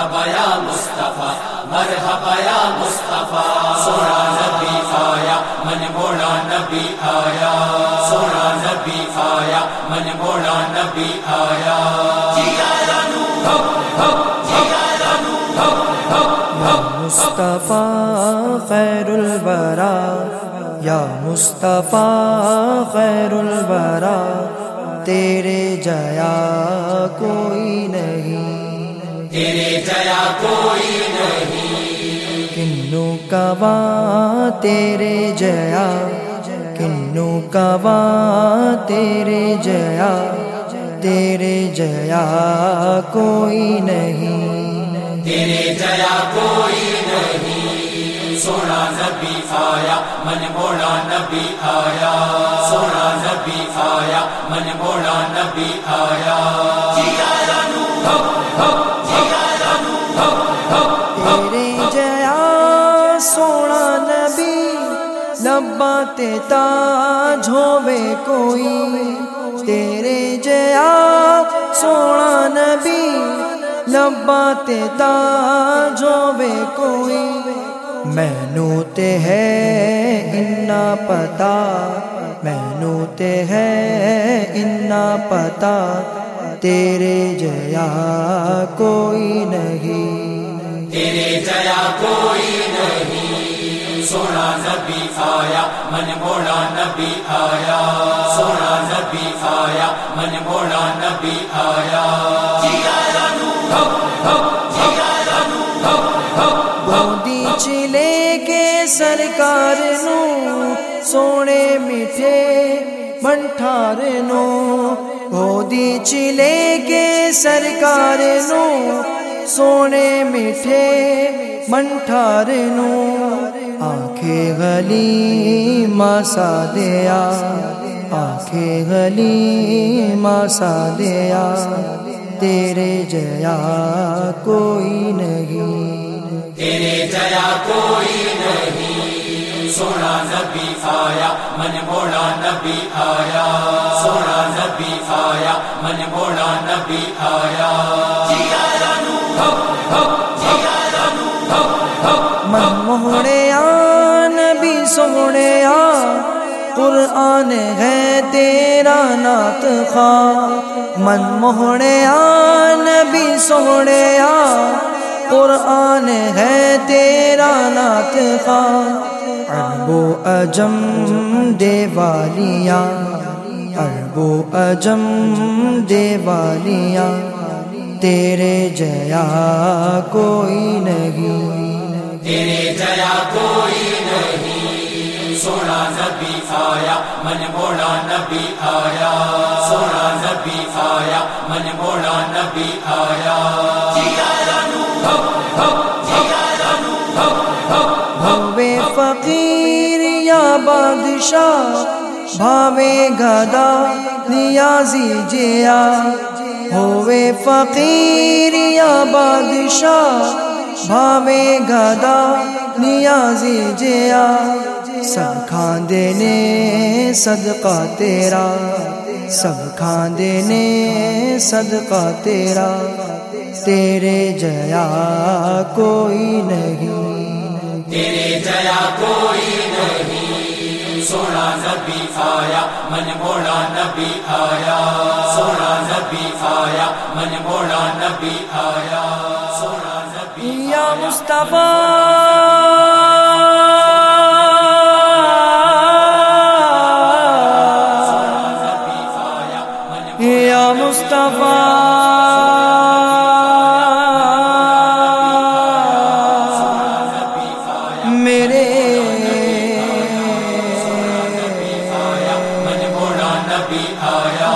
مرحبا یا مصطفیٰ مرحبا یا مصطفیٰ سونا نبی آیا، من موڑا نبی آیا. سونا نبی آیا، من موڑا نبی آیا. مصطفیٰ خیر البرا یا مصطفیٰ خیر البرا تیرے جیا کوئی نہیں تیرے جیا کوئی نہیں۔ کنو کوا تیرے جیا کنو کوا تیرے جیا تیرے جیا کوئی نہیں۔ تیرے جیا کوئی نہیں۔ سونا نبی آیا من موڑا نبی آیا۔ سونا نبی آیا من موڑا نبی آیا۔ تیرے تے تاج ہووے کوئی۔ تیرے جیا سونا نبی لبا تے تاج ہووے کوئی۔ مینو تے ہے انا پتا مینو تے ہے انا پتا تیرے جیا کوئی نہیں۔ تیرے جیا کوئی نہیں۔ سونا نبی آیا، من موڑا نبی آیا. سونا نبی آیا، من موڑا نبی آیا. چلے کے سرکار نو، سونے میٹھے منٹھار نو۔ گودی چلے کے سرکار نو سونے میٹھے منٹھار نو آنکھیں گلی ماسا دیا آنکھیں گلی ماسا دیا تیرے جیا کوئی نہیں تیرے جیا کوئی نہیں سونا نبی آیا من موڑا نبی آیا سونا نبی آیا من موڑا نبی آیا من نبی سوڑے آ، قرآن ہے تیرا نات خواہ۔ من موڑے نبی سوڑے آ، قرآن ہے تیرا نات خواہ۔ عرب و اجم دیوالیاں، عرب و اجم دیوالیاں۔ تیرے جیا کوئی نہیں۔ تیرے جیا کوئی نہیں۔ سونا نبی آیا من موڑا نبی آیا۔ سونا نبی آیا من موڑا نبی آیا۔ بھوے فقیر یا بادشاہ بھاوے گدا نیازی جیا۔ ہووے فقیر یا بادشاہ، بھاوے گدا نیازی جیا۔ سب کھاندے نے صدقہ تیرا، سب کھاندے نے صدقہ تیرا۔ تیرے جیا کوئی نہیں۔ تیرے جیا کوئی نہیں۔ سونا نبی آیا من موڑا نبی آیا. سونا نبی آیا من موڑا نبی آیا. سونا نبی یا مصطفیٰ. میرے بآيات